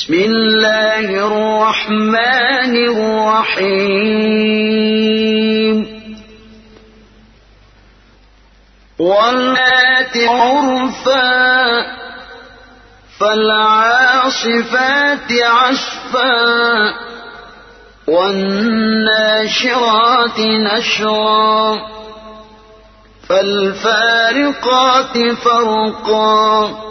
بسم الله الرحمن الرحيم. والآت عرفا فالعاصفات عشفا والناشرات نشرا فالفارقات فرقا.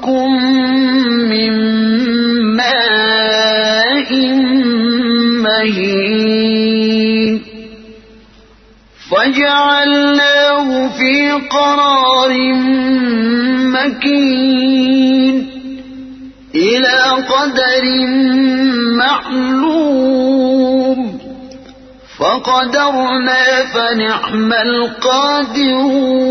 خلقكم من ماء مهين. فجعلناه في قرار مكين. إلى قدر معلوم. فقدرنا فنعم القادرون.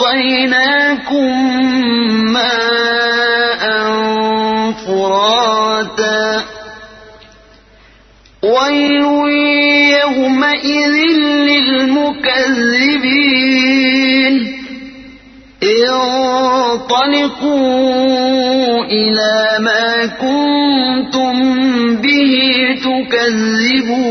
وأسقيناكم ماء فراتا. ويل يومئذ للمكذبين. انطلقوا إلى ما كنتم به تكذبون.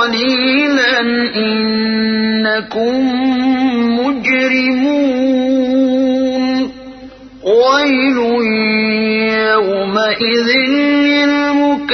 قليلا إنكم مجرمون. ويل يومئذ للمكذبين.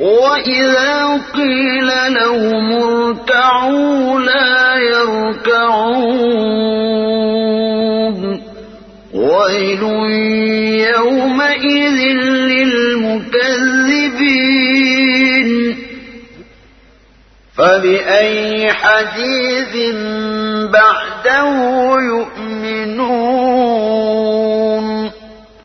وإذا قيل لهم اركعوا فبأي حديث بعده